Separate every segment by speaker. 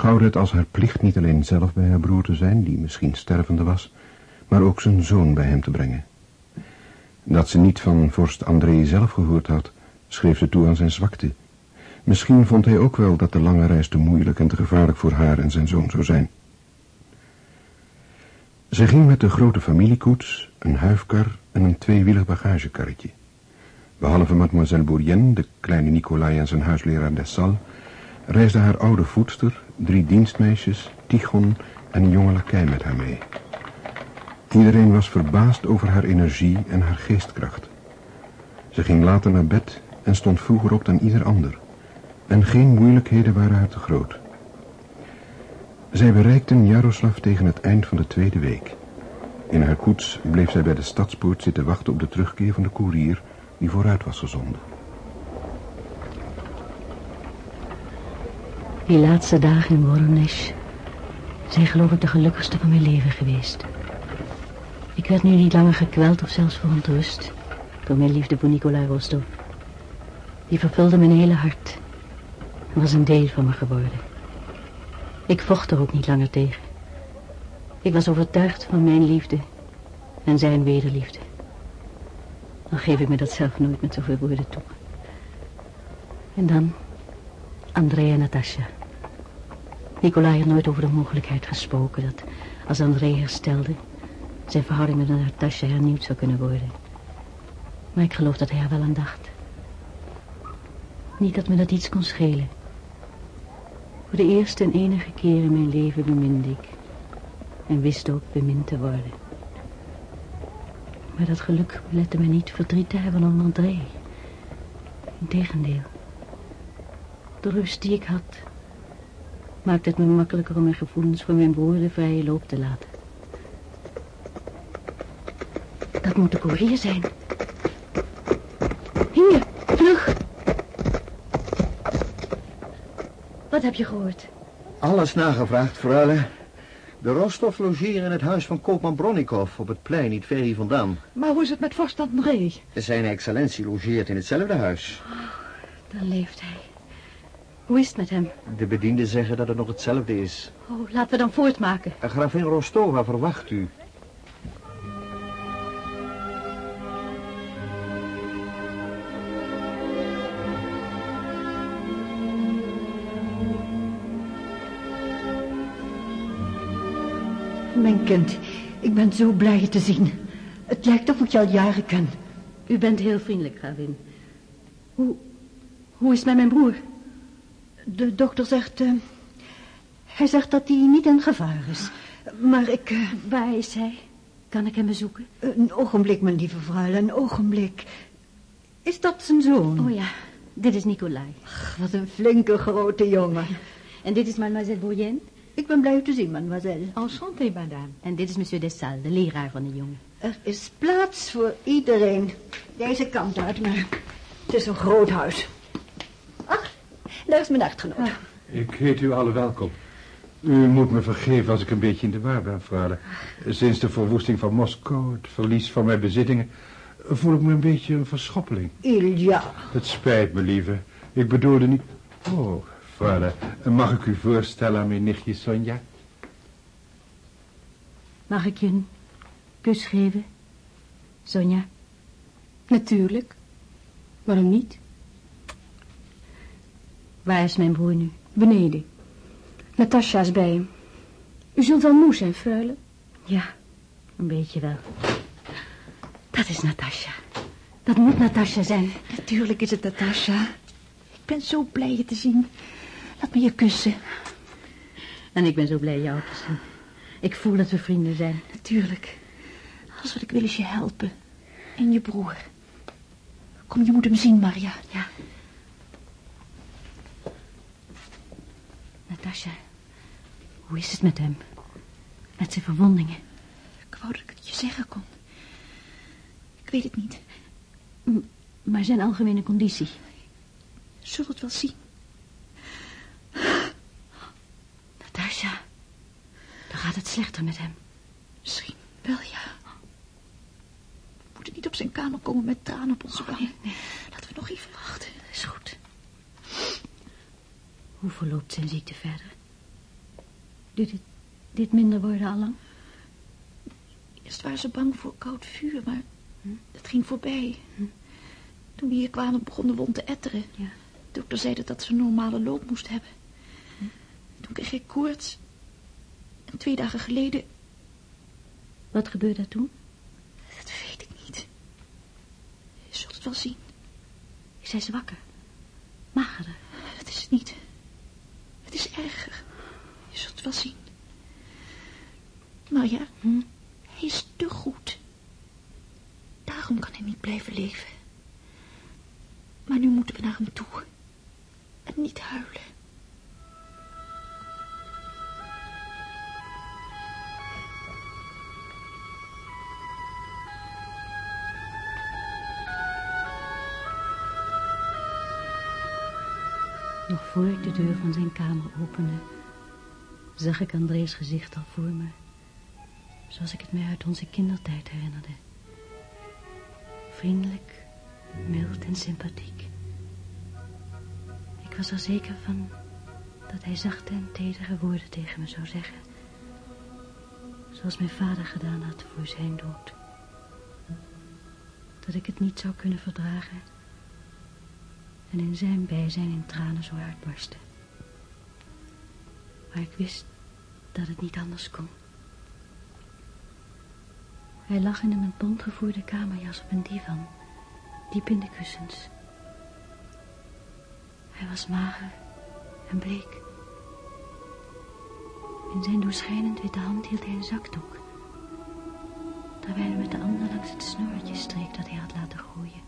Speaker 1: schouwde het als haar plicht niet alleen zelf bij haar broer te zijn, die misschien stervende was, maar ook zijn zoon bij hem te brengen. Dat ze niet van vorst André zelf gehoord had, schreef ze toe aan zijn zwakte. Misschien vond hij ook wel dat de lange reis te moeilijk en te gevaarlijk voor haar en zijn zoon zou zijn. Ze ging met de grote familiekoets, een huifkar en een tweewielig bagagekarretje. Behalve mademoiselle Bourrienne, de kleine Nicolai en zijn huisleraar Dessal, reisde haar oude voedster, drie dienstmeisjes, Tigon en een jonge lakij met haar mee. Iedereen was verbaasd over haar energie en haar geestkracht. Ze ging later naar bed en stond vroeger op dan ieder ander. En geen moeilijkheden waren haar te groot. Zij bereikten Jaroslav tegen het eind van de tweede week. In haar koets bleef zij bij de stadspoort zitten wachten op de terugkeer van de koerier die vooruit was gezonden.
Speaker 2: Die laatste dagen in Voronezh zijn geloof ik de gelukkigste van mijn leven geweest. Ik werd nu niet langer gekweld of zelfs verontrust door mijn liefde voor Nikolai Rostov. Die vervulde mijn hele hart en was een deel van me geworden. Ik vocht er ook niet langer tegen. Ik was overtuigd van mijn liefde en zijn wederliefde. Dan geef ik me dat zelf nooit met zoveel woorden toe. En dan André en Natasja. Nicolai had nooit over de mogelijkheid gesproken dat als André herstelde, zijn verhouding met Natasja hernieuwd zou kunnen worden. Maar ik geloof dat hij er wel aan dacht. Niet dat me dat iets kon schelen. Voor de eerste en enige keer in mijn leven beminde ik. En wist ook bemind te worden. Maar dat geluk belette me niet verdriet te hebben om André. Integendeel. De rust die ik had, maakte het me makkelijker om mijn gevoelens voor mijn broer de vrije loop te laten. Dat moet de koerier zijn. Hier, vlug. Wat heb je gehoord?
Speaker 3: Alles nagevraagd, freule. De Rostov logeren in het huis van koopman Bronnikov op het plein niet ver hier vandaan.
Speaker 4: Maar hoe is het met vorst André?
Speaker 3: Zijn excellentie logeert in hetzelfde huis.
Speaker 2: Dan leeft hij. Hoe is het met hem?
Speaker 3: De bedienden zeggen dat het nog hetzelfde is.
Speaker 2: Oh, laten we dan voortmaken.
Speaker 3: Gravin Rostova verwacht u.
Speaker 4: Mijn kind, ik ben zo blij je te zien. Het lijkt of ik je al jaren ken.
Speaker 2: U bent heel vriendelijk, gravin. Hoe, hoe is het met mijn broer?
Speaker 4: De dokter zegt... eh, hij zegt dat hij niet in gevaar is. Maar ik... eh,
Speaker 2: Waar is hij? Kan ik hem bezoeken?
Speaker 4: een ogenblik, mijn lieve vrouw, een ogenblik. Is dat zijn zoon?
Speaker 2: Oh ja, dit is Nicolai.
Speaker 4: Ach, wat een flinke grote jongen.
Speaker 2: En dit is mademoiselle Bourrienne.
Speaker 4: Ik ben blij u te zien, mademoiselle.
Speaker 2: Enchanté, madame. En dit is monsieur Dessal, de leraar van de jongen.
Speaker 4: Er is plaats voor iedereen. Deze kant uit, maar het is een groot huis. Daar is mijn echtgenoot.
Speaker 5: Ik heet u alle welkom. U moet me vergeven als ik een beetje in de war ben, freule. Sinds de verwoesting van Moskou, het verlies van mijn bezittingen... voel ik me een beetje een verschoppeling.
Speaker 4: Ilja.
Speaker 5: Het spijt me, lieve. Ik bedoelde niet... Oh, freule, mag ik u voorstellen aan mijn nichtje Sonja?
Speaker 2: Mag ik je een kus geven? Sonja?
Speaker 6: Natuurlijk. Waarom niet?
Speaker 2: Waar is mijn broer nu?
Speaker 6: Beneden. Natasja is bij hem. U zult wel moe zijn, freule.
Speaker 2: Ja, een beetje wel. Dat is Natasja. Dat moet Natasja zijn.
Speaker 4: Natuurlijk is het Natasja. Ik ben zo blij je te zien. Laat me je kussen.
Speaker 2: En ik ben zo blij jou te zien. Ik voel dat we vrienden zijn.
Speaker 4: Natuurlijk. Alles wat ik wil is je helpen. En je broer. Kom, je moet hem zien, Maria.
Speaker 2: Ja. Natasja, hoe is het met hem? Met zijn verwondingen?
Speaker 4: Ik wou dat ik het je zeggen kon. Ik weet het niet.
Speaker 2: M- Maar zijn algemene conditie?
Speaker 4: Zult het wel zien.
Speaker 2: Natasja, dan gaat het slechter met hem.
Speaker 4: Misschien wel, ja. We moeten niet op zijn kamer komen met tranen op onze wangen. Laten we nog even wachten.
Speaker 2: Dat is goed. Hoe verloopt zijn ziekte verder? Doet dit, dit minder worden allang?
Speaker 7: Eerst waren ze bang voor koud vuur, maar het ging voorbij. Toen we hier kwamen begon de wond te etteren.
Speaker 2: Ja.
Speaker 7: De dokter zei dat ze een normale loop moest hebben. Toen kreeg ik koorts. En twee dagen geleden,
Speaker 2: Wat gebeurde er toen?
Speaker 7: dat weet ik niet. Je zult het wel zien.
Speaker 2: Is hij zwakker? Magerder?
Speaker 7: Het is het niet. Is erger. Je zult wel zien. Nou ja,
Speaker 2: Hm?
Speaker 7: hij is te goed. Daarom kan hij niet blijven leven. Maar nu moeten we naar hem toe. En niet huilen.
Speaker 2: Nog voor ik de deur van zijn kamer opende, zag ik André's gezicht al voor me. Zoals ik het mij uit onze kindertijd herinnerde. Vriendelijk, mild en sympathiek. Ik was er zeker van dat hij zachte en tedere woorden tegen me zou zeggen. Zoals mijn vader gedaan had voor zijn dood. Dat ik het niet zou kunnen verdragen en in zijn bijzijn in tranen zou uitbarsten. Maar ik wist dat het niet anders kon. Hij lag in een met bont gevoerde kamerjas op een divan, diep in de kussens. Hij was mager en bleek. In zijn doorschijnend witte hand hield hij een zakdoek, terwijl hij met de andere langs het snorretje streek dat hij had laten groeien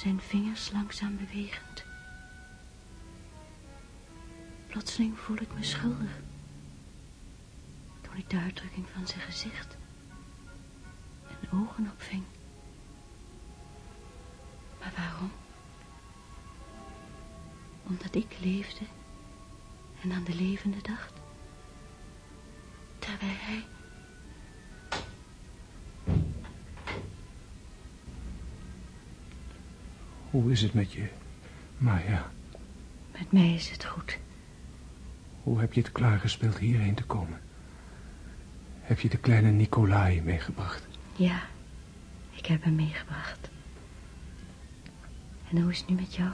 Speaker 2: zijn vingers langzaam bewegend. Plotseling voel ik me schuldig. Toen ik de uitdrukking van zijn gezicht en ogen opving. Maar waarom? Omdat ik leefde en aan de levende dacht.
Speaker 8: Hoe is het met je, Maya?
Speaker 2: Met mij is het goed.
Speaker 8: Hoe heb je het klaargespeeld hierheen te komen? Heb je de kleine Nicolai meegebracht?
Speaker 2: Ja, ik heb hem meegebracht. En hoe is het nu met jou?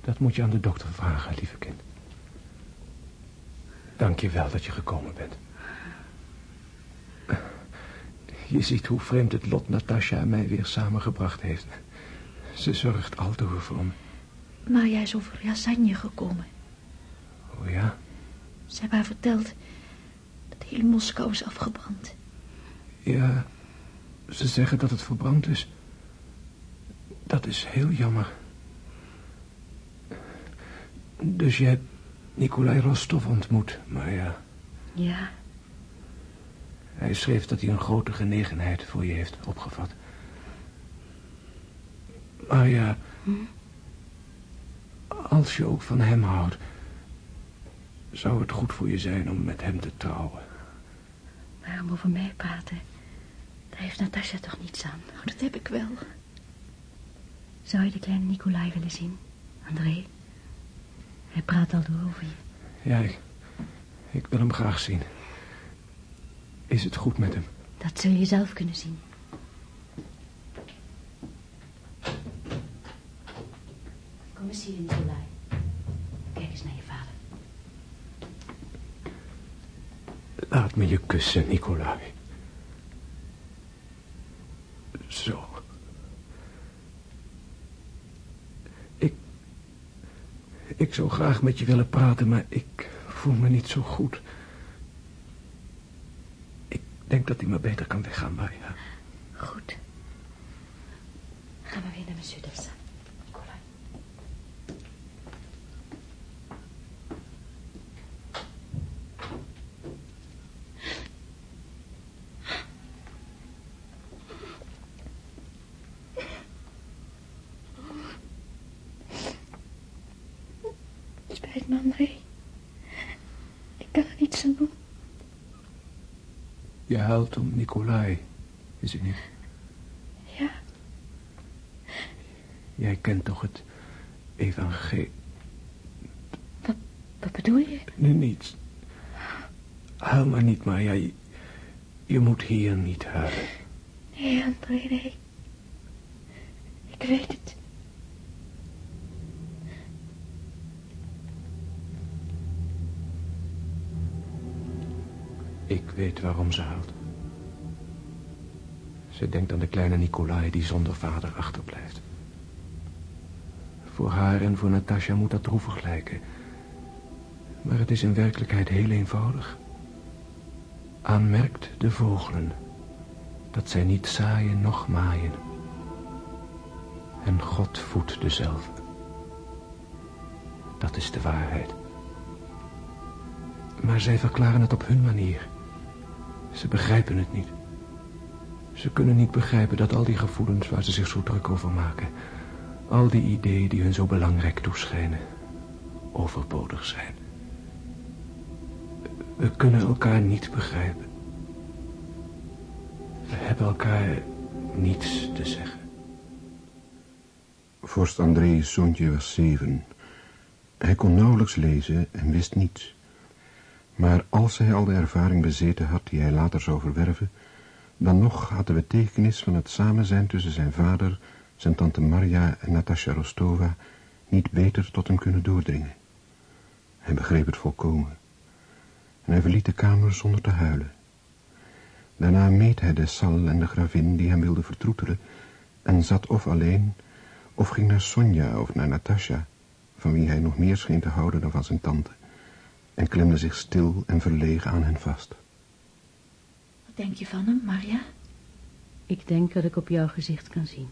Speaker 8: Dat moet je aan de dokter vragen, lieve kind. Dank je wel dat je gekomen bent. Je ziet hoe vreemd het lot Natasja en mij weer samengebracht heeft. Ze zorgt altijd voor me.
Speaker 7: Maar jij is over lasagne gekomen.
Speaker 8: Oh ja?
Speaker 7: Ze hebben haar verteld dat heel Moskou is afgebrand.
Speaker 8: Ja, ze zeggen dat het verbrand is. Dat is heel jammer. Dus je hebt Nikolai Rostov ontmoet, maar ja...
Speaker 2: Ja,
Speaker 8: Hij schreef dat hij een grote genegenheid voor je heeft opgevat. Maar ja... Als je ook van hem houdt... zou het goed voor je zijn om met hem te trouwen.
Speaker 2: waarom over mij praten? Daar heeft Natasja toch niets aan.
Speaker 7: Nou, dat heb ik wel.
Speaker 2: Zou je de kleine Nicolai willen zien, André? Hij praat al door over je.
Speaker 8: Ja, ik, ik wil hem graag zien. Is het goed met hem?
Speaker 2: Dat zul je zelf kunnen zien. Hier, Nicolai. Kijk eens naar je vader.
Speaker 8: Laat me je kussen, Nicolai. Zo. Ik... Ik zou graag met je willen praten, maar ik voel me niet zo goed. Ik denk dat hij me beter kan weggaan, maar ja.
Speaker 2: Goed. Gaan we weer naar monsieur Dessa. Nicolai.
Speaker 7: Spijt me, André. Ik kan er niets aan doen.
Speaker 8: Je huilt om Nicolai, is het niet?
Speaker 7: Ja,
Speaker 8: Jij kent toch het evangelie...
Speaker 7: wat bedoel
Speaker 2: bedoel je?
Speaker 8: Nee, niets. Huil maar niet, Maya. Je, je moet hier niet huilen.
Speaker 7: Nee, André, nee. Ik weet het.
Speaker 8: Ik weet waarom ze huilt. Ze denkt aan de kleine Nikolai die zonder vader achterblijft. Voor haar en voor Natasja moet dat droevig lijken. Maar het is in werkelijkheid heel eenvoudig. Aanmerkt de vogelen dat zij niet zaaien noch maaien. En God voedt dezelfde. Dat is de waarheid. Maar zij verklaren het op hun manier. Ze begrijpen het niet. Ze kunnen niet begrijpen dat al die gevoelens waar ze zich zo druk over maken... al die ideeën die hun zo belangrijk toeschijnen... overbodig zijn. We kunnen elkaar niet begrijpen. We hebben elkaar niets te zeggen.
Speaker 1: Vorst André's zoontje was zeven. Hij kon nauwelijks lezen en wist niets. Maar als hij al de ervaring bezeten had die hij later zou verwerven, dan nog had de betekenis van het samen zijn tussen zijn vader, zijn tante Marja en Natasja Rostova niet beter tot hem kunnen doordringen. Hij begreep het volkomen. En hij verliet de kamer zonder te huilen. Daarna meet hij de Sal en de gravin die hem wilden vertroetelen en zat of alleen, of ging naar Sonja of naar Natasja, van wie hij nog meer scheen te houden dan van zijn tante en klemde zich stil en verlegen aan hen vast.
Speaker 7: Wat denk je van hem, Maria?
Speaker 2: Ik denk dat ik op jouw gezicht kan zien.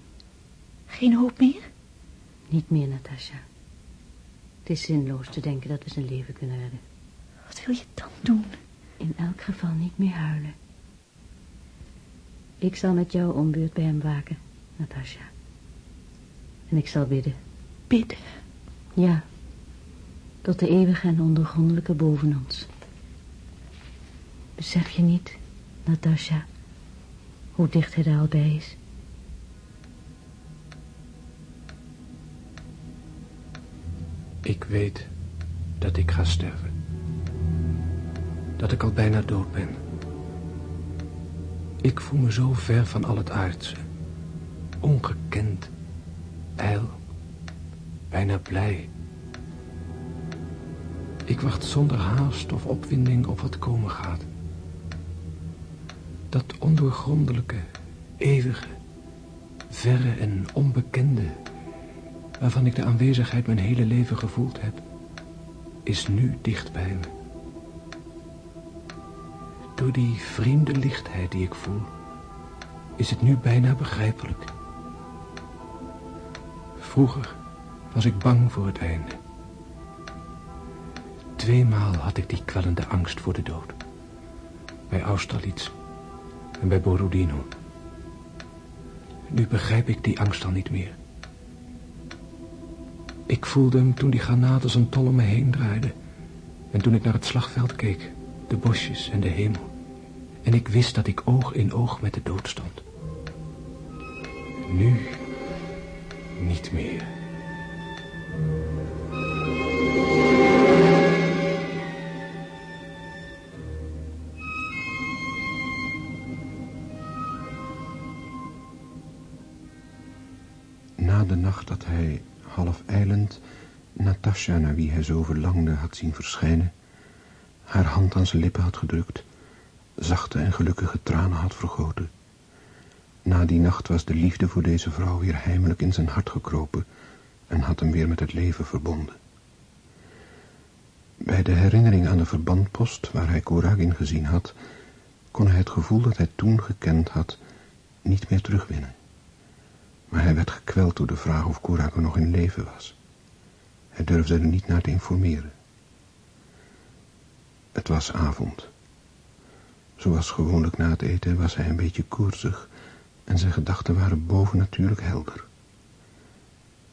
Speaker 7: Geen hoop meer?
Speaker 2: Niet meer, Natasja. Het is zinloos te denken dat we zijn leven kunnen redden.
Speaker 7: Wat wil je dan doen?
Speaker 2: In elk geval niet meer huilen. Ik zal met jou ombeurt bij hem waken, Natasja. En ik zal bidden.
Speaker 7: Bidden?
Speaker 2: Ja, tot de eeuwige en ondergrondelijke boven ons. Besef je niet, Natasja, hoe dicht hij daar al bij is?
Speaker 8: Ik weet dat ik ga sterven. Dat ik al bijna dood ben. Ik voel me zo ver van al het aardse. Ongekend. Ijl. Bijna blij. Ik wacht zonder haast of opwinding op wat komen gaat. Dat ondoorgrondelijke, eeuwige, verre en onbekende, waarvan ik de aanwezigheid mijn hele leven gevoeld heb, is nu dicht bij me. Door die vreemde lichtheid die ik voel, is het nu bijna begrijpelijk. Vroeger was ik bang voor het einde. Tweemaal had ik die kwellende angst voor de dood. Bij Austerlitz en bij Borodino. Nu begrijp ik die angst al niet meer. Ik voelde hem toen die granaten een tol om me heen draaiden. En toen ik naar het slagveld keek, de bosjes en de hemel. En ik wist dat ik oog in oog met de dood stond. Nu niet meer.
Speaker 1: Dat hij, half ijlend, Natasja, naar wie hij zo verlangde, had zien verschijnen, haar hand aan zijn lippen had gedrukt, zachte en gelukkige tranen had vergoten. Na die nacht was de liefde voor deze vrouw weer heimelijk in zijn hart gekropen en had hem weer met het leven verbonden. Bij de herinnering aan de verbandpost waar hij Koragin gezien had, kon hij het gevoel dat hij toen gekend had niet meer terugwinnen. Maar hij werd gekweld door de vraag of Kourago nog in leven was. Hij durfde er niet naar te informeren. Het was avond. Zoals gewoonlijk na het eten was hij een beetje koersig en zijn gedachten waren bovennatuurlijk helder.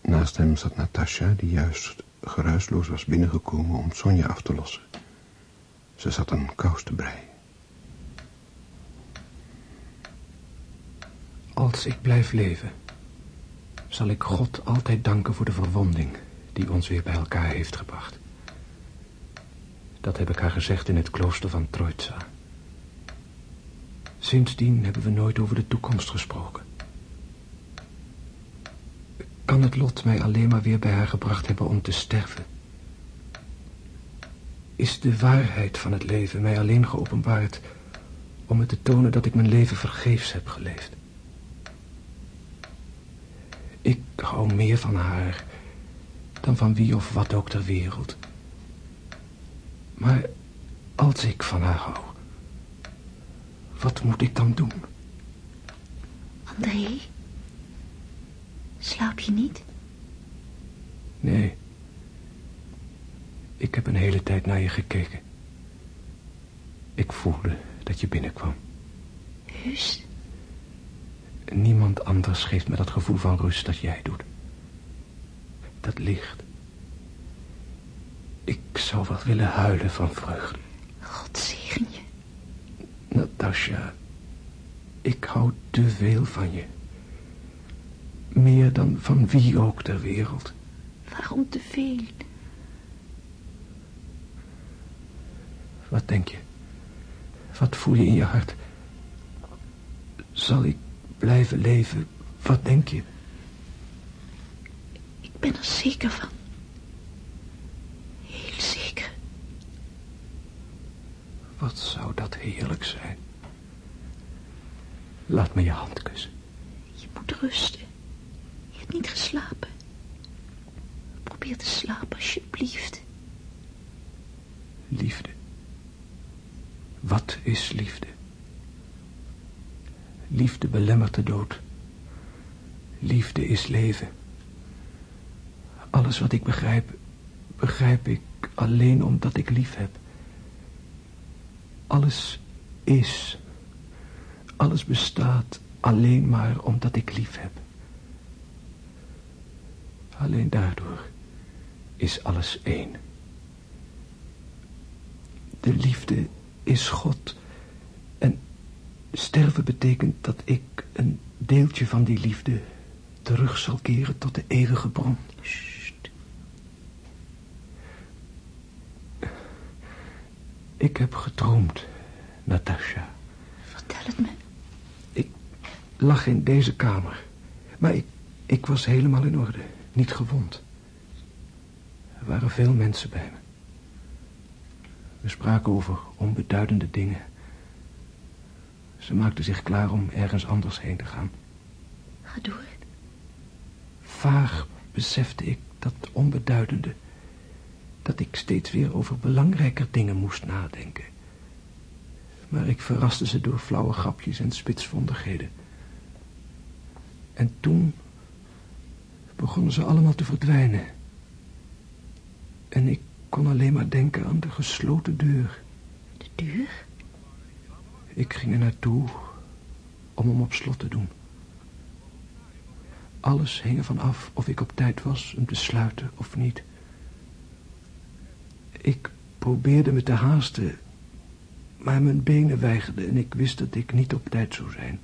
Speaker 1: Naast hem zat Natasja, die juist geruisloos was binnengekomen om Sonja af te lossen. Ze zat een kous te breien.
Speaker 8: Als ik blijf leven, zal ik God altijd danken voor de verwonding die ons weer bij elkaar heeft gebracht. Dat heb ik haar gezegd in het klooster van Troitsa. Sindsdien hebben we nooit over de toekomst gesproken. Kan het lot mij alleen maar weer bij haar gebracht hebben om te sterven? Is de waarheid van het leven mij alleen geopenbaard om me te tonen dat ik mijn leven vergeefs heb geleefd? Ik hou meer van haar dan van wie of wat ook ter wereld. Maar als ik van haar hou, wat moet ik dan doen?
Speaker 7: André, slaap je niet?
Speaker 8: Nee. Ik heb een hele tijd naar je gekeken. Ik voelde dat je binnenkwam.
Speaker 7: Heus?
Speaker 8: Niemand anders geeft me dat gevoel van rust dat jij doet. Dat licht. Ik zou wel willen huilen van vreugde.
Speaker 7: God zegen je.
Speaker 8: Natasja, ik hou te veel van je. Meer dan van wie ook ter wereld.
Speaker 7: Waarom te veel?
Speaker 8: Wat denk je? Wat voel je in je hart? Zal ik blijven leven? Wat denk je?
Speaker 7: Ik ben er zeker van. Heel zeker.
Speaker 8: Wat zou dat heerlijk zijn. Laat me je hand kussen.
Speaker 7: Je moet rusten. Je hebt niet geslapen. Probeer te slapen, alsjeblieft.
Speaker 8: Liefde. Wat is liefde? Liefde belemmert de dood. Liefde is leven. Alles wat ik begrijp, begrijp ik alleen omdat ik lief heb. Alles is. Alles bestaat alleen maar omdat ik lief heb. Alleen daardoor is alles één. De liefde is God. En sterven betekent dat ik een deeltje van die liefde terug zal keren tot de eeuwige bron. Sst. Ik heb gedroomd, Natasha.
Speaker 7: Vertel het me.
Speaker 8: Ik lag in deze kamer. Maar ik, ik was helemaal in orde. Niet gewond. Er waren veel mensen bij me. We spraken over onbeduidende dingen. Ze maakte zich klaar om ergens anders heen te gaan.
Speaker 7: Ga door.
Speaker 8: Vaag besefte ik dat onbeduidende... dat ik steeds weer over belangrijker dingen moest nadenken. Maar ik verraste ze door flauwe grapjes en spitsvondigheden. En toen begonnen ze allemaal te verdwijnen. En ik kon alleen maar denken aan de gesloten deur.
Speaker 7: De deur?
Speaker 8: Ik ging er naartoe om hem op slot te doen. Alles hing ervan af of ik op tijd was hem te sluiten of niet. Ik probeerde me te haasten, maar mijn benen weigerden en ik wist dat ik niet op tijd zou zijn.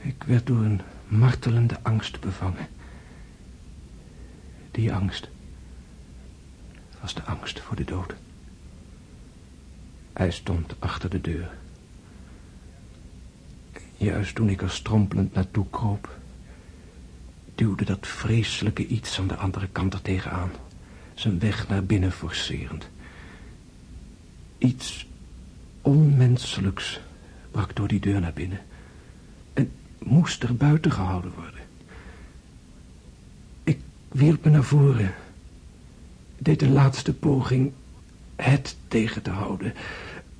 Speaker 8: Ik werd door een martelende angst bevangen. Die angst was de angst voor de dood. Hij stond achter de deur. Juist toen ik er strompelend naartoe kroop, duwde dat vreselijke iets aan de andere kant er tegenaan, zijn weg naar binnen forcerend. Iets onmenselijks brak door die deur naar binnen en moest er buiten gehouden worden. Ik wierp me naar voren, deed een laatste poging het tegen te houden.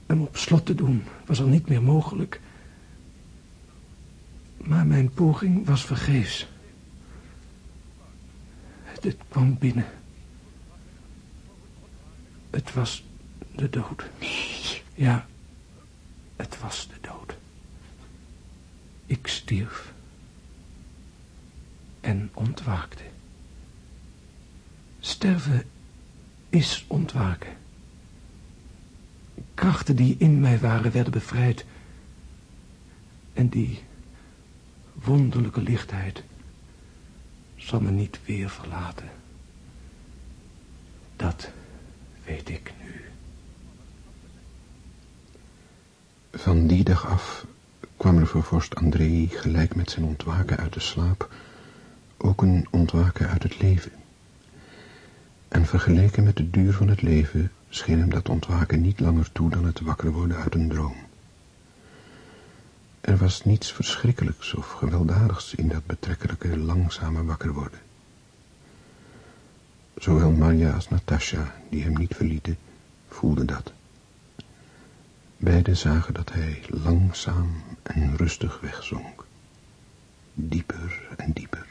Speaker 8: Hem op slot te doen was al niet meer mogelijk. Maar mijn poging was vergeefs. Het kwam binnen. Het was de dood.
Speaker 7: Nee.
Speaker 8: Ja, het was de dood. Ik stierf. En ontwaakte. Sterven is ontwaken krachten die in mij waren werden bevrijd. En die wonderlijke lichtheid zal me niet weer verlaten. Dat weet ik nu.
Speaker 1: Van die dag af kwam er voor vorst André gelijk met zijn ontwaken uit de slaap ook een ontwaken uit het leven. En vergeleken met de duur van het leven scheen hem dat ontwaken niet langer toe dan het wakker worden uit een droom. Er was niets verschrikkelijks of gewelddadigs in dat betrekkelijke langzame wakker worden. Zowel Manja als Natasha, die hem niet verlieten, voelden dat. Beiden zagen dat hij langzaam en rustig wegzonk. Dieper en dieper.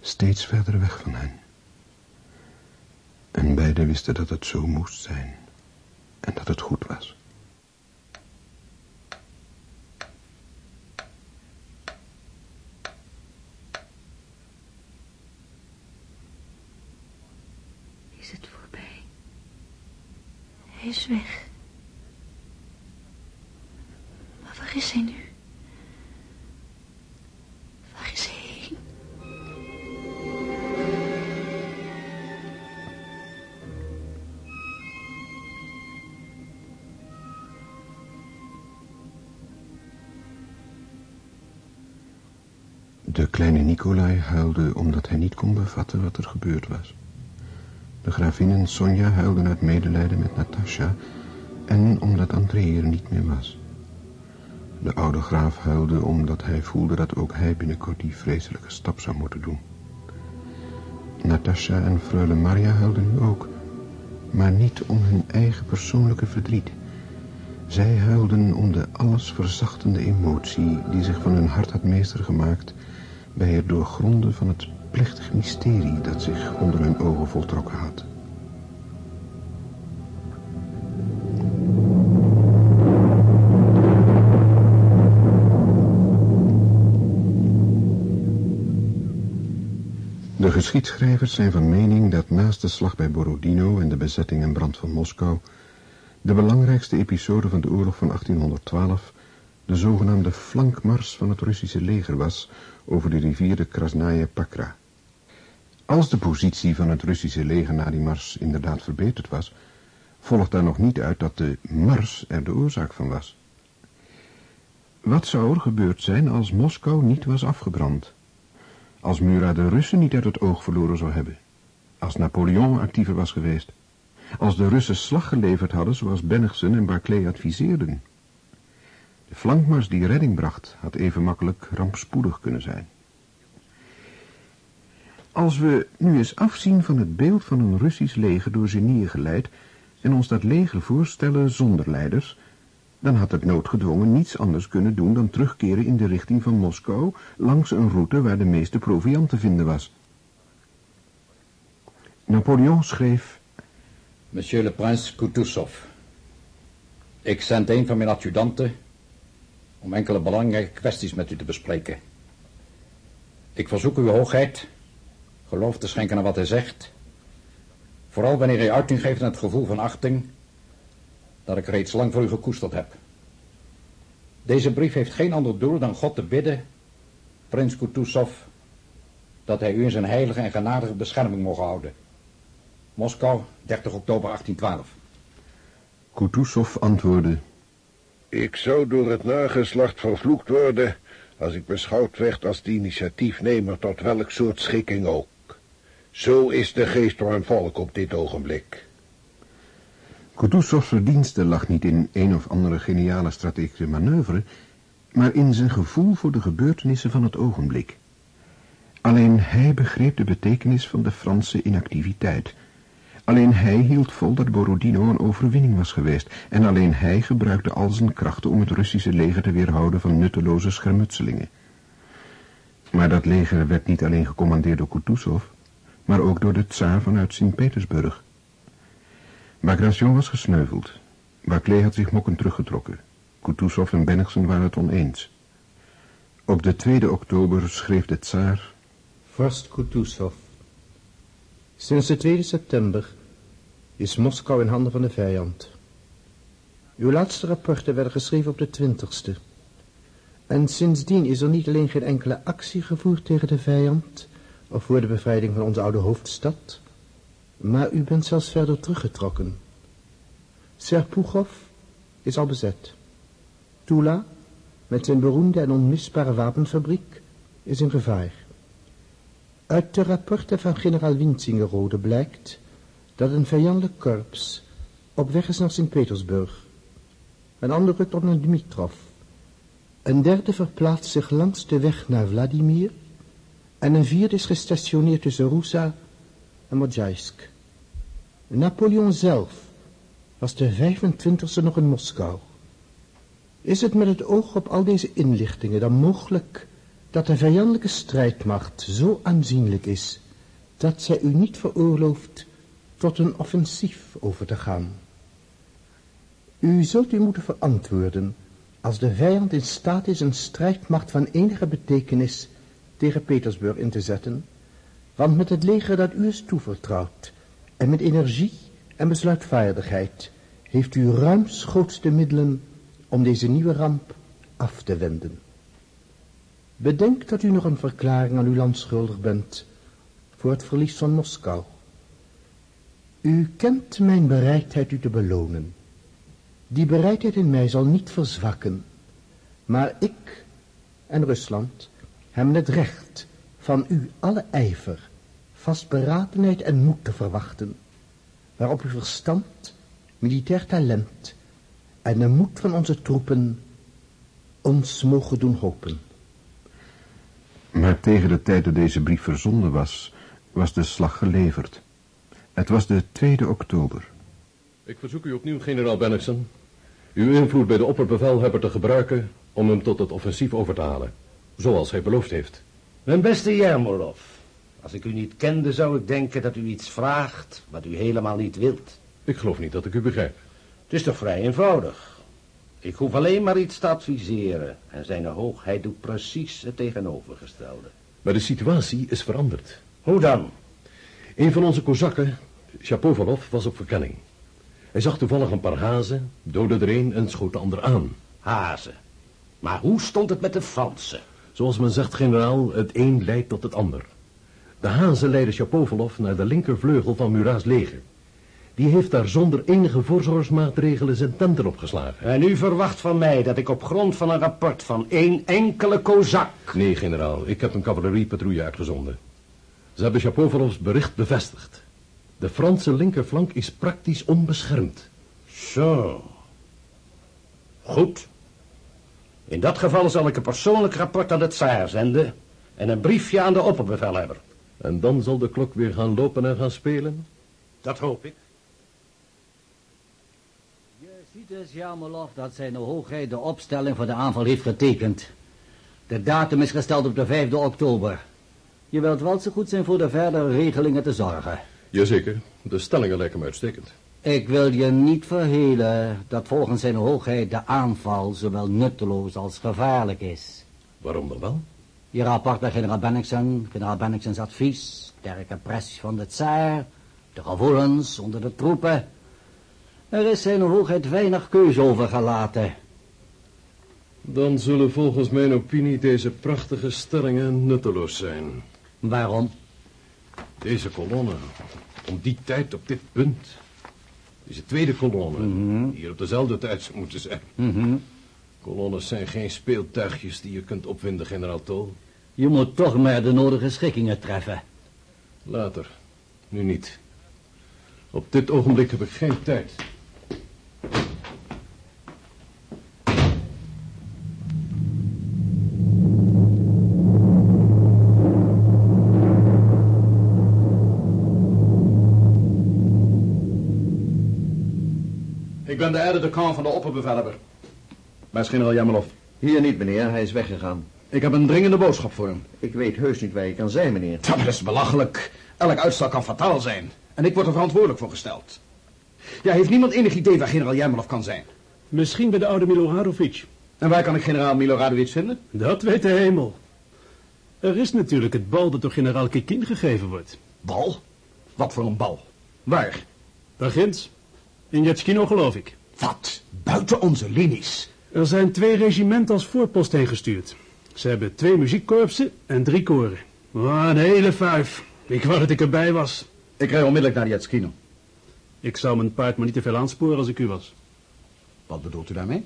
Speaker 1: Steeds verder weg van hen. En beiden wisten dat het zo moest zijn. En dat het goed was. Huilde omdat hij niet kon bevatten wat er gebeurd was. De gravin en Sonja huilden uit medelijden met Natasha en omdat André er niet meer was. De oude graaf huilde omdat hij voelde dat ook hij binnenkort die vreselijke stap zou moeten doen. Natasha en freule Maria huilden nu ook, maar niet om hun eigen persoonlijke verdriet. Zij huilden om de alles verzachtende emotie die zich van hun hart had meester gemaakt bij het doorgronden van het plechtig mysterie dat zich onder hun ogen voltrokken had. De geschiedschrijvers zijn van mening dat naast de slag bij Borodino en de bezetting en brand van Moskou de belangrijkste episode van de oorlog van 1812 de zogenaamde flankmars van het Russische leger was over de rivier de Krasnaya Pakra. Als de positie van het Russische leger na die mars inderdaad verbeterd was, volgt daar nog niet uit dat de mars er de oorzaak van was. Wat zou er gebeurd zijn als Moskou niet was afgebrand? Als Murat de Russen niet uit het oog verloren zou hebben? Als Napoleon actiever was geweest? Als de Russen slag geleverd hadden zoals Bennigsen en Barclay adviseerden? De flankmars die redding bracht had even makkelijk rampspoedig kunnen zijn. Als we nu eens afzien van het beeld van een Russisch leger door genieën geleid en ons dat leger voorstellen zonder leiders, dan had het noodgedwongen niets anders kunnen doen dan terugkeren in de richting van Moskou langs een route waar de meeste proviant te vinden was. Napoleon schreef...
Speaker 9: Monsieur le Prince Kutuzov, ik zend een van mijn adjudanten om enkele belangrijke kwesties met u te bespreken. Ik verzoek uw hoogheid geloof te schenken aan wat hij zegt, vooral wanneer hij uiting geeft aan het gevoel van achting dat ik reeds lang voor u gekoesterd heb. Deze brief heeft geen ander doel dan God te bidden, prins Kutuzov, dat hij u in zijn heilige en genadige bescherming mogen houden. Moskou, 30 oktober 1812.
Speaker 1: Kutuzov antwoordde...
Speaker 10: Ik zou door het nageslacht vervloekt worden als ik beschouwd werd als de initiatiefnemer tot welk soort schikking ook. Zo is de geest van mijn volk op dit ogenblik.
Speaker 1: Kutuzov's verdienste lag niet in een of andere geniale strategische manoeuvre, maar in zijn gevoel voor de gebeurtenissen van het ogenblik. Alleen hij begreep de betekenis van de Franse inactiviteit. Alleen hij hield vol dat Borodino een overwinning was geweest en alleen hij gebruikte al zijn krachten om het Russische leger te weerhouden van nutteloze schermutselingen. Maar dat leger werd niet alleen gecommandeerd door Kutuzov, maar ook door de tsaar vanuit Sint-Petersburg. Bagration was gesneuveld. Barclay had zich mokkend teruggetrokken. Kutuzov en Bennigsen waren het oneens. Op de 2 oktober schreef de tsaar...
Speaker 11: Vorst Kutuzov. Sinds de 2 september is Moskou in handen van de vijand. Uw laatste rapporten werden geschreven op de 20ste. En sindsdien is er niet alleen geen enkele actie gevoerd tegen de vijand... of voor de bevrijding van onze oude hoofdstad... maar u bent zelfs verder teruggetrokken. Serpuchov is al bezet. Tula, met zijn beroemde en onmisbare wapenfabriek, is in gevaar. Uit de rapporten van generaal Winsingerode blijkt dat een vijandelijk korps op weg is naar Sint-Petersburg. Een ander rukt op naar Dmitrov. Een derde verplaatst zich langs de weg naar Vladimir. En een vierde is gestationeerd tussen Rusa en Modjaisk. Napoleon zelf was de 25e nog in Moskou. Is het met het oog op al deze inlichtingen dan mogelijk dat de vijandelijke strijdmacht zo aanzienlijk is dat zij u niet veroorlooft tot een offensief over te gaan? U zult u moeten verantwoorden als de vijand in staat is een strijdmacht van enige betekenis tegen Petersburg in te zetten, want met het leger dat u is toevertrouwd en met energie en besluitvaardigheid heeft u ruimschoots de middelen om deze nieuwe ramp af te wenden. Bedenk dat u nog een verklaring aan uw land schuldig bent voor het verlies van Moskou. U kent mijn bereidheid u te belonen. Die bereidheid in mij zal niet verzwakken, maar ik en Rusland hebben het recht van u alle ijver, vastberadenheid en moed te verwachten, waarop uw verstand, militair talent en de moed van onze troepen ons mogen doen hopen.
Speaker 1: Maar tegen de tijd dat deze brief verzonden was, was de slag geleverd. Het was de 2e oktober.
Speaker 12: Ik verzoek u opnieuw, generaal Bennigsen, uw invloed bij de opperbevelhebber te gebruiken om hem tot het offensief over te halen, zoals hij beloofd heeft.
Speaker 13: Mijn beste Jermolov, als ik u niet kende zou ik denken dat u iets vraagt wat u helemaal niet wilt.
Speaker 12: Ik geloof niet dat ik u begrijp.
Speaker 13: Het is toch vrij eenvoudig. Ik hoef alleen maar iets te adviseren en zijn hoogheid doet precies het tegenovergestelde.
Speaker 12: Maar de situatie is veranderd.
Speaker 13: Hoe dan?
Speaker 12: Een van onze kozakken, Shapovalov, was op verkenning. Hij zag toevallig een paar hazen, doodde er een en schoot de ander aan.
Speaker 13: Hazen? Maar hoe stond het met de Fransen?
Speaker 12: Zoals men zegt, generaal, het een leidt tot het ander. De hazen leidden Shapovalov naar de linkervleugel van Murat's leger. Die heeft daar zonder enige voorzorgsmaatregelen zijn tenten opgeslagen.
Speaker 13: En u verwacht van mij dat ik op grond van een rapport van één enkele kozak...
Speaker 12: Nee, generaal, ik heb een cavaleриepatrouille uitgezonden. Ze hebben bericht bevestigd. De Franse linkerflank is praktisch onbeschermd.
Speaker 13: Zo. Goed. In dat geval zal ik een persoonlijk rapport aan de tsaar zenden... en een briefje aan de opperbevelhebber.
Speaker 12: En dan zal de klok weer gaan lopen en gaan spelen?
Speaker 13: Dat hoop ik.
Speaker 14: Dus, Jammerlof, dat zijn hoogheid de opstelling voor de aanval heeft getekend. De datum is gesteld op de 5e oktober. Je wilt wel zo goed zijn voor de verdere regelingen te zorgen.
Speaker 12: Jazeker, de stellingen lijken me uitstekend.
Speaker 14: Ik wil je niet verhelen dat volgens zijn hoogheid de aanval zowel nutteloos als gevaarlijk is.
Speaker 12: Waarom dan wel?
Speaker 14: Je rapport bij generaal Bennigsen, generaal Bennigsen's advies, sterke pressie van de tsaar, de gevoelens onder de troepen. Er is zijn hoogheid weinig keuze overgelaten.
Speaker 12: Dan zullen volgens mijn opinie deze prachtige stellingen nutteloos zijn.
Speaker 14: Waarom?
Speaker 12: Deze kolonne, om die tijd op dit punt. Deze tweede kolonne,
Speaker 14: Mhm.
Speaker 12: hier op dezelfde tijd zou moeten zijn.
Speaker 14: Mhm.
Speaker 12: Kolonnes zijn geen speeltuigjes die je kunt opwinden, generaal Tol.
Speaker 14: Je moet toch maar de nodige schikkingen treffen.
Speaker 12: Later, nu niet. Op dit ogenblik heb ik geen tijd.
Speaker 15: Ben de aide de camp van de opperbevelhebber. Bij generaal Jamelov.
Speaker 3: Hier niet, meneer. Hij is weggegaan.
Speaker 15: Ik heb een dringende boodschap voor hem.
Speaker 3: Ik weet heus niet waar je kan zijn, meneer.
Speaker 15: Dat is belachelijk. Elk uitstel kan fataal zijn. En ik word er verantwoordelijk voor gesteld. Ja, heeft niemand enig idee waar generaal Jamelov kan zijn?
Speaker 16: Misschien bij de oude Miloradovic.
Speaker 15: En waar kan ik generaal Miloradovic vinden?
Speaker 16: Dat weet de hemel. Er is natuurlijk het bal dat door generaal Kikin gegeven wordt.
Speaker 15: Bal? Wat voor een bal? Waar?
Speaker 16: Daar ginds. In Jetskino geloof ik.
Speaker 15: Wat? Buiten onze linies?
Speaker 16: Er zijn twee regimenten als voorpost heen gestuurd. Ze hebben twee muziekkorpsen en drie koren. Oh, een hele vuif. Ik wou dat ik erbij was.
Speaker 15: Ik rij onmiddellijk naar Jetskino.
Speaker 16: Ik zou mijn paard maar niet te veel aansporen als ik u was.
Speaker 15: Wat bedoelt u daarmee?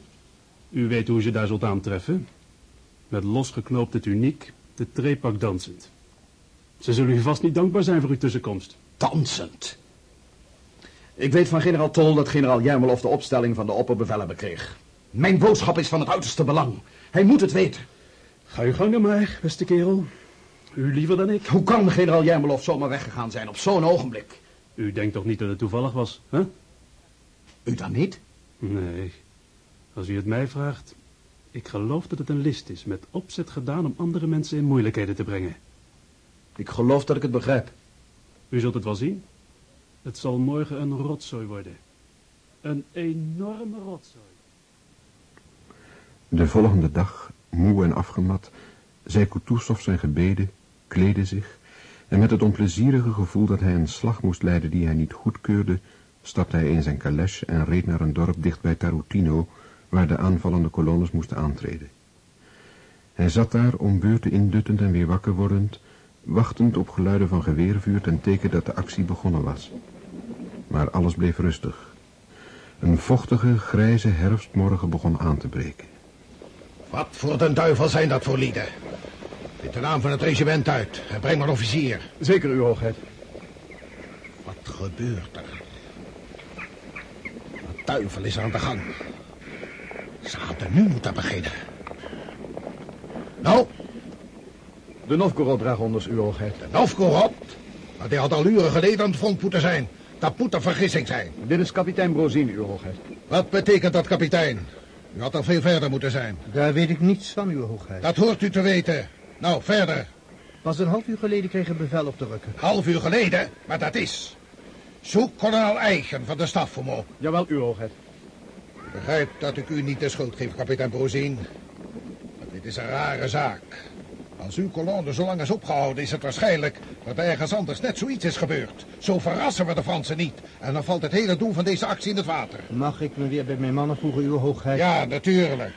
Speaker 16: U weet hoe ze daar zult aantreffen. Met losgeknoopte tuniek, de treepak dansend. Ze zullen u vast niet dankbaar zijn voor uw tussenkomst.
Speaker 15: Dansend? Ik weet van generaal Tol dat generaal Jermelov de opstelling van de opperbevelhebber kreeg. Mijn boodschap is van het uiterste belang. Hij moet het weten.
Speaker 16: Ga uw gang maar, beste kerel. U liever dan ik.
Speaker 15: Hoe kan generaal Jermelov zomaar weggegaan zijn op zo'n ogenblik?
Speaker 16: U denkt toch niet dat het toevallig was, hè?
Speaker 15: U dan niet?
Speaker 16: Nee. Als u het mij vraagt, ik geloof dat het een list is met opzet gedaan om andere mensen in moeilijkheden te brengen.
Speaker 15: Ik geloof dat ik het begrijp.
Speaker 16: U zult het wel zien. Het zal morgen een rotzooi worden. Een enorme rotzooi.
Speaker 1: De volgende dag, moe en afgemat, zei Kutuzov zijn gebeden, kleedde zich en met het onplezierige gevoel dat hij een slag moest leiden die hij niet goedkeurde, stapte hij in zijn calèche en reed naar een dorp dicht bij Tarutino, waar de aanvallende kolonnes moesten aantreden. Hij zat daar om beurten induttend en weer wakker wordend, wachtend op geluiden van geweervuur ten teken dat de actie begonnen was. Maar alles bleef rustig. Een vochtige, grijze herfstmorgen begon aan te breken.
Speaker 10: Wat voor den duivel zijn dat voor lieden? Dit de naam van het regiment uit en breng maar officier.
Speaker 15: Zeker, uw hoogheid.
Speaker 10: Wat gebeurt er? Wat duivel is er aan de gang? Ze hadden nu moeten beginnen. Nou?
Speaker 15: De Novgorod-dragonders, uw hoogheid.
Speaker 10: De Novgorod? Maar die had al uren geleden aan het front moeten zijn. Dat moet een vergissing zijn.
Speaker 15: Dit is kapitein Brozin, uw hoogheid.
Speaker 10: Wat betekent dat, kapitein? U had al veel verder moeten zijn.
Speaker 11: Daar weet ik niets van, uw hoogheid.
Speaker 10: Dat hoort u te weten. Nou, verder.
Speaker 11: Pas een half uur geleden kreeg ik bevel op te rukken.
Speaker 10: Half uur geleden? Maar dat is. Zoek kolonel Eigen van de staf voor me.
Speaker 15: Jawel, uw hoogheid.
Speaker 10: Ik begrijp dat ik u niet de schuld geef, kapitein Brozin. Maar dit is een rare zaak. Als uw kolonne zo lang is opgehouden, is het waarschijnlijk dat ergens anders net zoiets is gebeurd. Zo verrassen we de Fransen niet. En dan valt het hele doel van deze actie in het water.
Speaker 11: Mag ik me weer bij mijn mannen voegen, uw hoogheid?
Speaker 10: Ja, natuurlijk.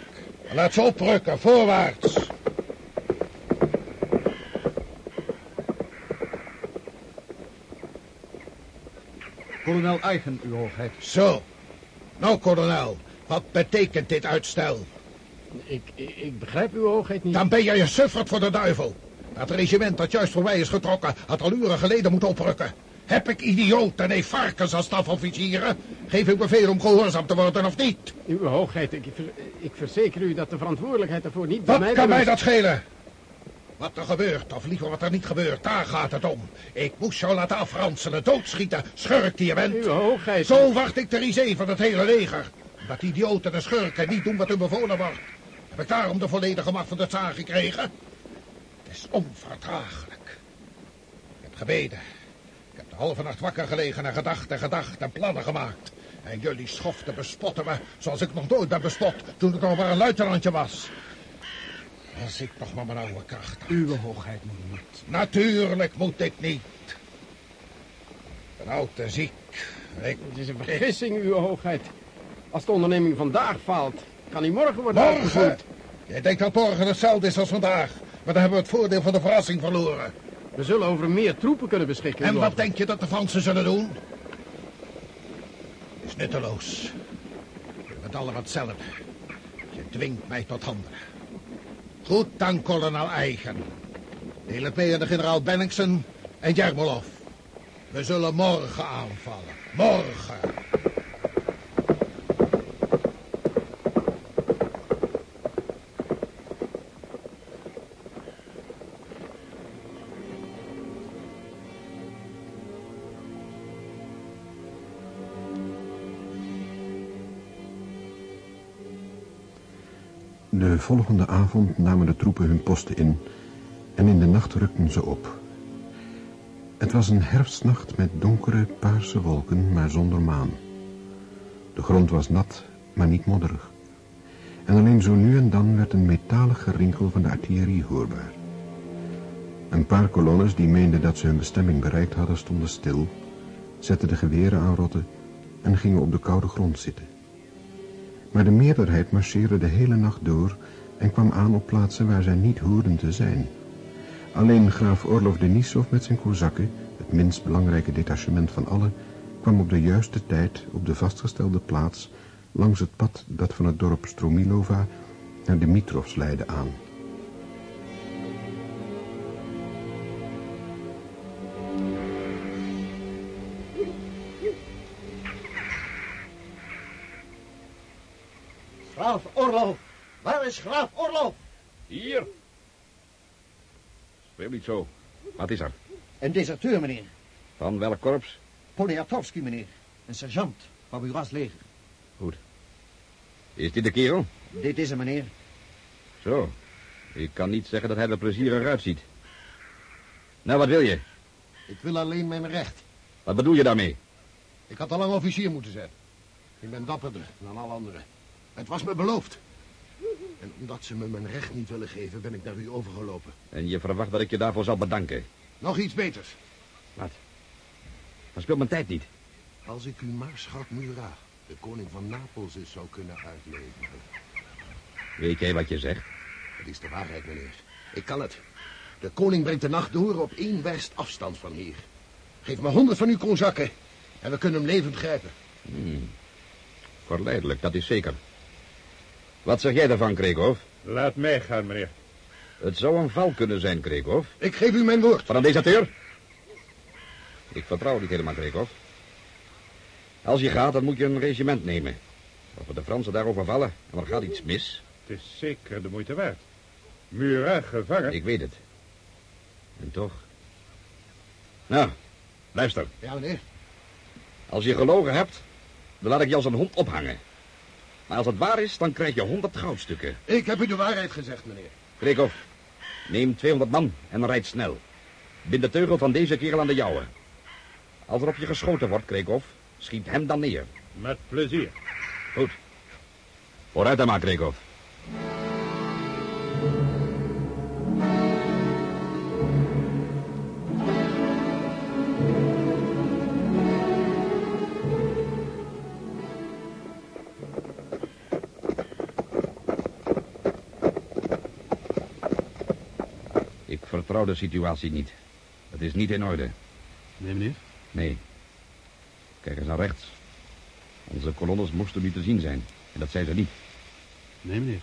Speaker 10: Laat ze oprukken, voorwaarts.
Speaker 15: Kolonel Eigen, uw hoogheid.
Speaker 10: Zo. Nou, kolonel, wat betekent dit uitstel?
Speaker 13: Ik, ik, ik begrijp uw hoogheid niet.
Speaker 10: Dan ben jij een sufferd voor de duivel. Dat regiment dat juist voorbij is getrokken, had al uren geleden moeten oprukken. Heb ik idioten en varkens als stafofficieren? Geef ik beveel om gehoorzaam te worden of niet?
Speaker 13: Uw hoogheid, ik, ver, ik verzeker u dat de verantwoordelijkheid ervoor niet bij
Speaker 10: Wat
Speaker 13: mij
Speaker 10: kan mij dat schelen? Wat er gebeurt, of liever wat er niet gebeurt, daar gaat het om. Ik moest jou laten afranselen, doodschieten, schurk die je bent.
Speaker 13: Uw hoogheid.
Speaker 10: Zo wacht ik de risée van het hele leger. Die idioten en schurken niet doen wat hun bevolen wordt. Heb ik daarom de volledige macht van de tsaar gekregen? Het is onverdraaglijk. Ik heb gebeden. Ik heb de halve nacht wakker gelegen en gedacht en gedacht en plannen gemaakt. En jullie schoften bespotten me zoals ik nog nooit ben bespot toen ik nog maar een luitenantje was. Als ik nog maar mijn oude kracht had.
Speaker 15: Uw hoogheid moet niet.
Speaker 10: Natuurlijk moet ik niet. Ik ben oud en ziek. Ik...
Speaker 13: Het is een vergissing, uw hoogheid. Als de onderneming vandaag faalt, kan die morgen worden
Speaker 10: Morgen?
Speaker 13: uitgevoerd.
Speaker 10: Jij denkt dat morgen hetzelfde is als vandaag. Maar dan hebben we het voordeel van de verrassing verloren.
Speaker 13: We zullen over meer troepen kunnen beschikken.
Speaker 10: En wat denk je dat de Fransen zullen doen? is nutteloos. Je bent allemaal hetzelfde. Je dwingt mij tot handelen. Goed dan, kolonel Eigen. Deel het mee aan de generaal Benningsen en Jermolov. We zullen morgen aanvallen. Morgen.
Speaker 1: Volgende avond namen de troepen hun posten in en in de nacht rukten ze op. Het was een herfstnacht met donkere, paarse wolken, maar zonder maan. De grond was nat, maar niet modderig. En alleen zo nu en dan werd een metalig gerinkel van de artillerie hoorbaar. Een paar kolonnes die meenden dat ze hun bestemming bereikt hadden, stonden stil, zetten de geweren aan rotten en gingen op de koude grond zitten. Maar de meerderheid marcheerde de hele nacht door en kwam aan op plaatsen waar zij niet hoorden te zijn. Alleen graaf Orlov Denisov met zijn kozakken, het minst belangrijke detachement van allen, kwam op de juiste tijd op de vastgestelde plaats langs het pad dat van het dorp Stromilova naar Dimitrovs leidde aan.
Speaker 9: Niet zo. Wat is er?
Speaker 3: Een deserteur, meneer.
Speaker 9: Van welk korps?
Speaker 3: Poniatowski, meneer. Een sergeant van Buras leger.
Speaker 9: Goed. Is dit de kerel?
Speaker 3: Dit is hem, meneer.
Speaker 9: Zo. Ik kan niet zeggen dat hij er plezier eruit ziet. Nou, wat wil je?
Speaker 17: Ik wil alleen mijn recht.
Speaker 9: Wat bedoel je daarmee?
Speaker 17: Ik had al lang officier moeten zijn. Ik ben dapperder dan alle anderen. Het was me beloofd. En omdat ze me mijn recht niet willen geven, ben ik naar u overgelopen.
Speaker 9: En je verwacht dat ik je daarvoor zal bedanken.
Speaker 17: Nog iets beters.
Speaker 9: Wat? Verspil mijn tijd niet.
Speaker 17: Als ik u maarschalk Murat, de koning van Napels, eens zou kunnen uitleveren.
Speaker 9: Weet jij wat je zegt?
Speaker 17: Het is de waarheid, meneer. Ik kan het. De koning brengt de nacht door op één werst afstand van hier. Geef me honderd van uw konzakken en we kunnen hem levend grijpen.
Speaker 9: Hmm. Verleidelijk, dat is zeker. Wat zeg jij daarvan, Krekhoff?
Speaker 18: Laat mij gaan, meneer.
Speaker 9: Het zou een val kunnen zijn, Krekhoff.
Speaker 17: Ik geef u mijn woord.
Speaker 9: Van een deserteur? Ik vertrouw niet helemaal, Krekhoff. Als je gaat, dan moet je een regiment nemen. Als we de Fransen daarover vallen en er gaat iets mis...
Speaker 18: Het is zeker de moeite waard. Murat gevangen.
Speaker 9: Ik weet het. En toch... Nou, luister.
Speaker 17: Ja, meneer.
Speaker 9: Als je gelogen hebt, dan laat ik je als een hond ophangen. Maar als het waar is, dan krijg je honderd goudstukken.
Speaker 17: Ik heb u de waarheid gezegd, meneer.
Speaker 9: Krekhoff, neem 200 man en rijd snel. Bind de teugel van deze kerel aan de jouwe. Als er op je geschoten wordt, Krekhoff, schiet hem dan neer.
Speaker 18: Met plezier.
Speaker 9: Goed. Vooruit dan maar, Krekhoff. Situatie niet. Het is niet in orde.
Speaker 16: Nee, meneer?
Speaker 9: Nee. Kijk eens naar rechts. Onze kolonnes moesten nu te zien zijn. En dat zijn ze niet.
Speaker 16: Nee, meneer.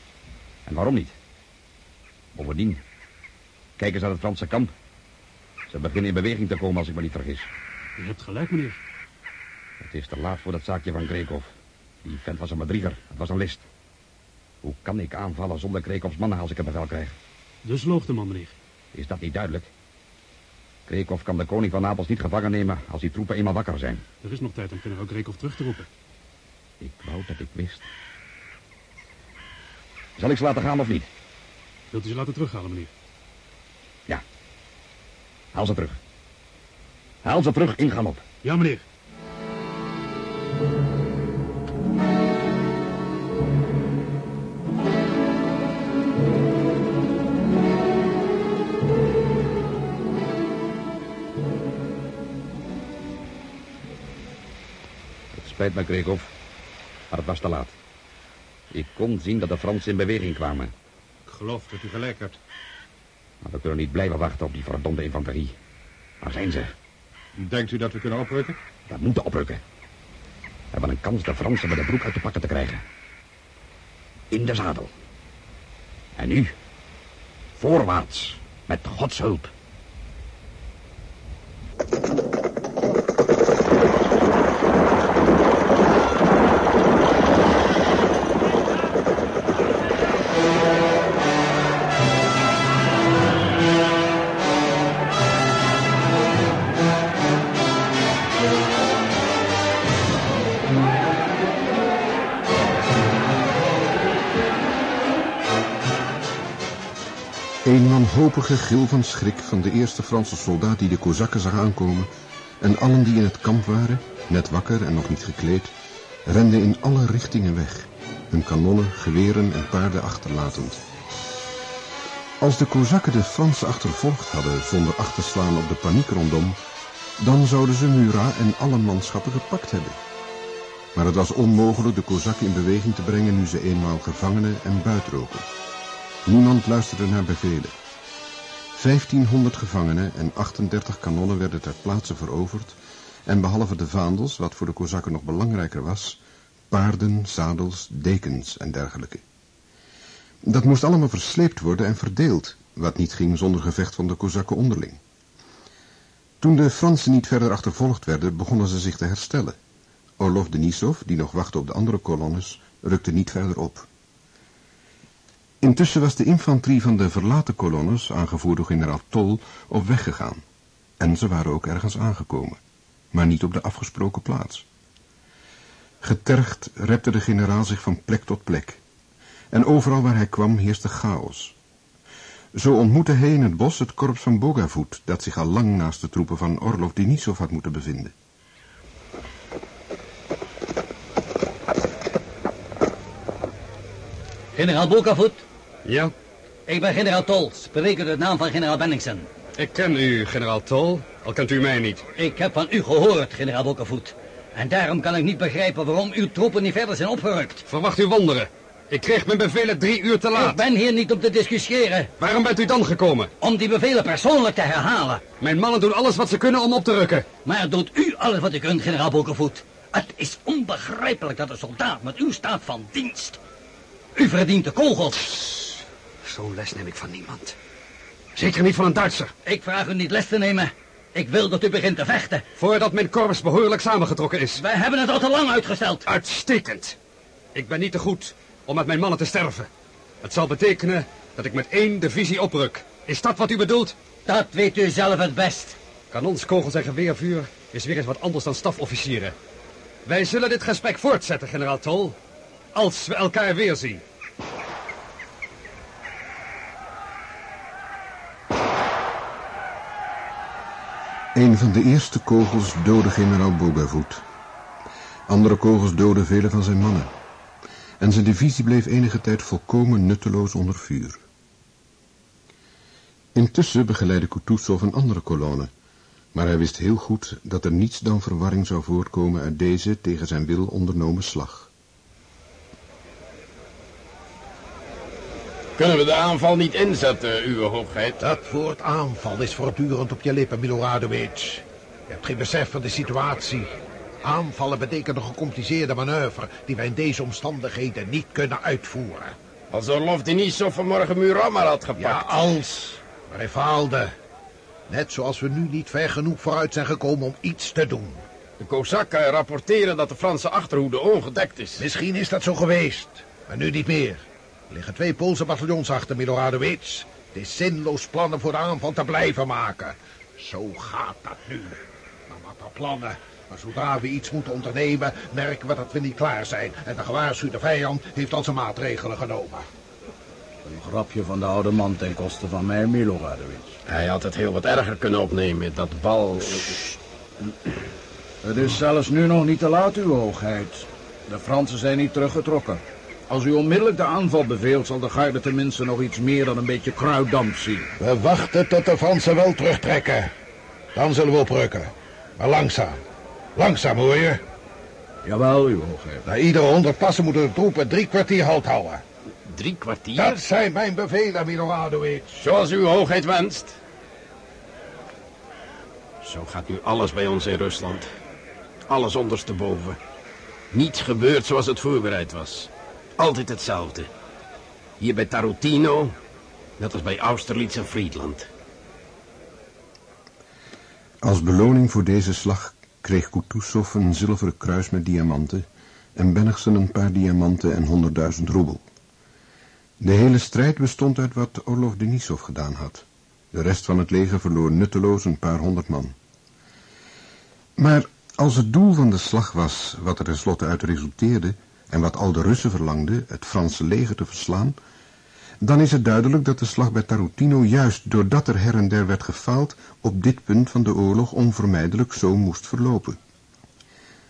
Speaker 9: En waarom niet? Bovendien, kijk eens naar het Franse kamp. Ze beginnen in beweging te komen als ik me niet vergis.
Speaker 16: U hebt gelijk, meneer.
Speaker 9: Het is te laat voor dat zaakje van Krekov. Die vent was een bedrieger. Het was een list. Hoe kan ik aanvallen zonder Krekovs mannen als ik een bevel krijg?
Speaker 16: Dus loogt de man, meneer.
Speaker 9: Is dat niet duidelijk? Krekov kan de koning van Napels niet gevangen nemen als die troepen eenmaal wakker zijn.
Speaker 16: Er is nog tijd om generaal Grekov terug te roepen.
Speaker 9: Ik wou dat ik wist. Zal ik ze laten gaan of niet?
Speaker 16: Wilt u ze laten terughalen, meneer?
Speaker 9: Ja. Haal ze terug. Haal ze terug in galop.
Speaker 16: Ja, meneer.
Speaker 9: Spijt me, Krekov, maar het was te laat. Ik kon zien dat de Fransen in beweging kwamen.
Speaker 18: Ik geloof dat u gelijk hebt.
Speaker 9: Maar we kunnen niet blijven wachten op die verdomde infanterie. Waar zijn ze?
Speaker 18: Denkt u dat we kunnen oprukken?
Speaker 9: We moeten oprukken. We hebben een kans de Fransen met de broek uit de pakken te krijgen. In de zadel. En nu, voorwaarts, met Gods hulp.
Speaker 1: Een wanhopige gil van schrik van de eerste Franse soldaat die de Kozakken zag aankomen en allen die in het kamp waren, net wakker en nog niet gekleed, renden in alle richtingen weg, hun kanonnen, geweren en paarden achterlatend. Als de Kozakken de Fransen achtervolgd hadden zonder acht te slaan op de paniek rondom, dan zouden ze Murat en alle manschappen gepakt hebben. Maar het was onmogelijk de Kozakken in beweging te brengen nu ze eenmaal gevangenen en buit roken. Niemand luisterde naar bevelen. 1500 gevangenen en 38 kanonnen werden ter plaatse veroverd en behalve de vaandels, wat voor de Kozakken nog belangrijker was, paarden, zadels, dekens en dergelijke. Dat moest allemaal versleept worden en verdeeld, wat niet ging zonder gevecht van de Kozakken onderling. Toen de Fransen niet verder achtervolgd werden, begonnen ze zich te herstellen. Orlov Denisov, die nog wachtte op de andere kolonnes, rukte niet verder op. Intussen was de infanterie van de verlaten kolonnes, aangevoerd door generaal Tol, op weg gegaan. En ze waren ook ergens aangekomen, maar niet op de afgesproken plaats. Getergd repte de generaal zich van plek tot plek. En overal waar hij kwam heerste chaos. Zo ontmoette hij in het bos het korps van Bogavoet, dat zich al lang naast de troepen van Orlov Denisov had moeten bevinden.
Speaker 14: Generaal Bogavoet?
Speaker 19: Ja?
Speaker 14: Ik ben generaal Tol, spreek u de naam van generaal Benningsen.
Speaker 19: Ik ken u, generaal Tol, al kent u mij niet.
Speaker 14: Ik heb van u gehoord, generaal Bokkervoet. En daarom kan ik niet begrijpen waarom uw troepen niet verder zijn opgerukt.
Speaker 19: Verwacht u wonderen. Ik kreeg mijn bevelen drie uur te laat.
Speaker 14: Ik ben hier niet om te discussiëren.
Speaker 19: Waarom bent u dan gekomen?
Speaker 14: Om die bevelen persoonlijk te herhalen.
Speaker 19: Mijn mannen doen alles wat ze kunnen om op te rukken.
Speaker 14: Maar doet u alles wat u kunt, generaal Bokervoet? Het is onbegrijpelijk dat een soldaat met uw staat van dienst... U verdient de kogels.
Speaker 19: Zo'n les neem ik van niemand. Zeker niet van een Duitser.
Speaker 14: Ik vraag u niet les te nemen. Ik wil dat u begint te vechten.
Speaker 19: Voordat mijn korps behoorlijk samengetrokken is.
Speaker 14: Wij hebben het al te lang uitgesteld.
Speaker 19: Uitstekend. Ik ben niet te goed om met mijn mannen te sterven. Het zal betekenen dat ik met één divisie opruk. Is dat wat u bedoelt?
Speaker 14: Dat weet u zelf het best.
Speaker 19: Kanonskogels en geweervuur is weer eens wat anders dan stafofficieren. Wij zullen dit gesprek voortzetten, generaal Tol. Als we elkaar weerzien.
Speaker 1: Een van de eerste kogels doodde generaal Bogavoet. Andere kogels doodden vele van zijn mannen. En zijn divisie bleef enige tijd volkomen nutteloos onder vuur. Intussen begeleidde Kutuzov een andere kolonne, maar hij wist heel goed dat er niets dan verwarring zou voortkomen uit deze tegen zijn wil ondernomen slag.
Speaker 20: Kunnen we de aanval niet inzetten, uw hoogheid?
Speaker 10: Dat woord aanval is voortdurend op je lippen, Miloradovic. Je hebt geen besef van de situatie. Aanvallen betekent een gecompliceerde manoeuvre... die wij in deze omstandigheden niet kunnen uitvoeren.
Speaker 20: Als Denisov vanmorgen Murammer had gepakt.
Speaker 10: Ja, als. Maar hij faalde. Net zoals we nu niet ver genoeg vooruit zijn gekomen om iets te doen.
Speaker 20: De Kozakken rapporteren dat de Franse achterhoede ongedekt is.
Speaker 10: Misschien is dat zo geweest, maar nu niet meer. Er liggen twee Poolse bataljons achter Miloradovic. Het is zinloos plannen voor de aanval te blijven maken. Zo gaat dat nu. Maar wat voor plannen? Maar zodra we iets moeten ondernemen, merken we dat we niet klaar zijn. En de gewaarschuwde vijand heeft al zijn maatregelen genomen.
Speaker 21: Een grapje van de oude man ten koste van mij, Miloradovic.
Speaker 20: Hij had het heel wat erger kunnen opnemen, dat bal...
Speaker 21: Het is zelfs nu nog niet te laat, uw hoogheid. De Fransen zijn niet teruggetrokken. Als u onmiddellijk de aanval beveelt, zal de garde tenminste nog iets meer dan een beetje kruiddamp zien.
Speaker 10: We wachten tot de Fransen wel terugtrekken. Dan zullen we oprukken. Maar langzaam. Langzaam, hoor je?
Speaker 21: Jawel, uw hoogheid.
Speaker 10: Na iedere honderd passen moeten de troepen drie kwartier halt houden.
Speaker 20: Drie kwartier?
Speaker 10: Dat zijn mijn bevelen, Miloradovic.
Speaker 20: Zoals uw hoogheid wenst. Zo gaat nu alles bij ons in Rusland. Alles ondersteboven. Niets gebeurt zoals het voorbereid was. Altijd hetzelfde. Hier bij Tarutino, net als bij Austerlitz en Friedland.
Speaker 1: Als beloning voor deze slag kreeg Kutuzov een zilveren kruis met diamanten en Bennigsen een paar diamanten en honderdduizend roebel. De hele strijd bestond uit wat Orlov Denisov gedaan had. De rest van het leger verloor nutteloos een paar honderd man. Maar als het doel van de slag was, wat er tenslotte uit resulteerde, en wat al de Russen verlangden, het Franse leger te verslaan, dan is het duidelijk dat de slag bij Tarutino juist doordat er her en der werd gefaald, op dit punt van de oorlog onvermijdelijk zo moest verlopen.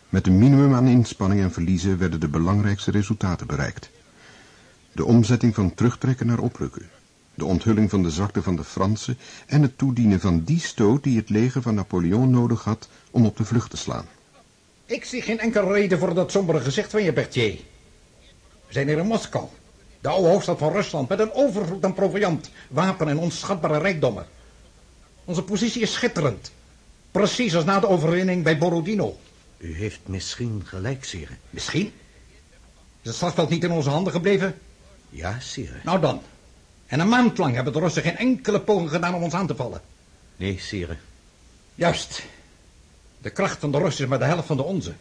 Speaker 1: Met een minimum aan inspanning en verliezen werden de belangrijkste resultaten bereikt. De omzetting van terugtrekken naar oprukken, de onthulling van de zwakte van de Fransen en het toedienen van die stoot die het leger van Napoleon nodig had om op de vlucht te slaan.
Speaker 22: Ik zie geen enkele reden voor dat sombere gezicht van je, Berthier. We zijn hier in Moskou, de oude hoofdstad van Rusland, met een overvloed aan proviant, wapen en onschatbare rijkdommen. Onze positie is schitterend. Precies als na de overwinning bij Borodino.
Speaker 11: U heeft misschien gelijk, sire.
Speaker 22: Misschien? Is het slagveld niet in onze handen gebleven?
Speaker 23: Ja, sire.
Speaker 22: Nou dan. En een maand lang hebben de Russen geen enkele poging gedaan om ons aan te vallen.
Speaker 23: Nee, sire.
Speaker 22: Juist. De kracht van de Russen is maar de helft van de onze.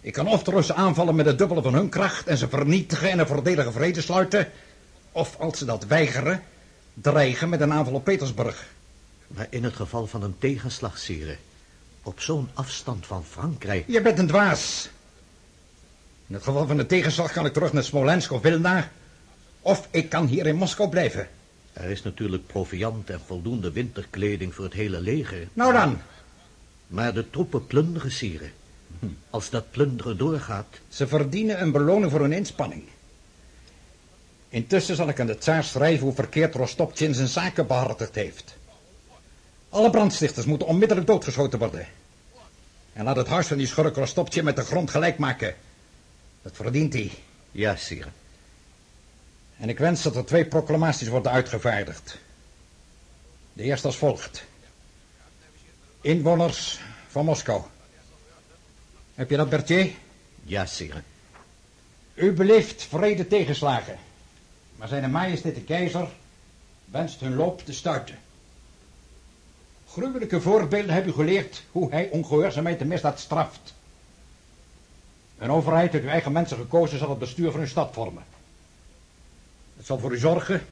Speaker 22: Ik kan of de Russen aanvallen met het dubbele van hun kracht... en ze vernietigen en een voordelige vrede sluiten... of als ze dat weigeren, dreigen met een aanval op Petersburg.
Speaker 23: Maar in het geval van een tegenslag, sire... op zo'n afstand van Frankrijk...
Speaker 22: Je bent een dwaas. In het geval van een tegenslag kan ik terug naar Smolensk of Wilna... of ik kan hier in Moskou blijven.
Speaker 23: Er is natuurlijk proviant en voldoende winterkleding voor het hele leger.
Speaker 22: Nou dan.
Speaker 23: Maar de troepen plunderen, sire. Als dat plunderen doorgaat...
Speaker 22: Ze verdienen een beloning voor hun inspanning. Intussen zal ik aan de tsaar schrijven hoe verkeerd Rostopchin zijn zaken behartigd heeft. Alle brandstichters moeten onmiddellijk doodgeschoten worden. En laat het huis van die schurk Rostopchin met de grond gelijk maken. Dat verdient hij.
Speaker 23: Ja, sire.
Speaker 22: En ik wens dat er twee proclamaties worden uitgevaardigd. De eerste als volgt. Inwoners van Moskou. Heb je dat, Berthier?
Speaker 23: Ja, sire.
Speaker 22: U beleeft vrede tegenslagen. Maar zijn majesteit de keizer wenst hun loop te stuiten. Gruwelijke voorbeelden hebben u geleerd hoe hij ongehoorzaamheid de misdaad straft. Een overheid uit uw eigen mensen gekozen zal het bestuur van uw stad vormen. Het zal voor u zorgen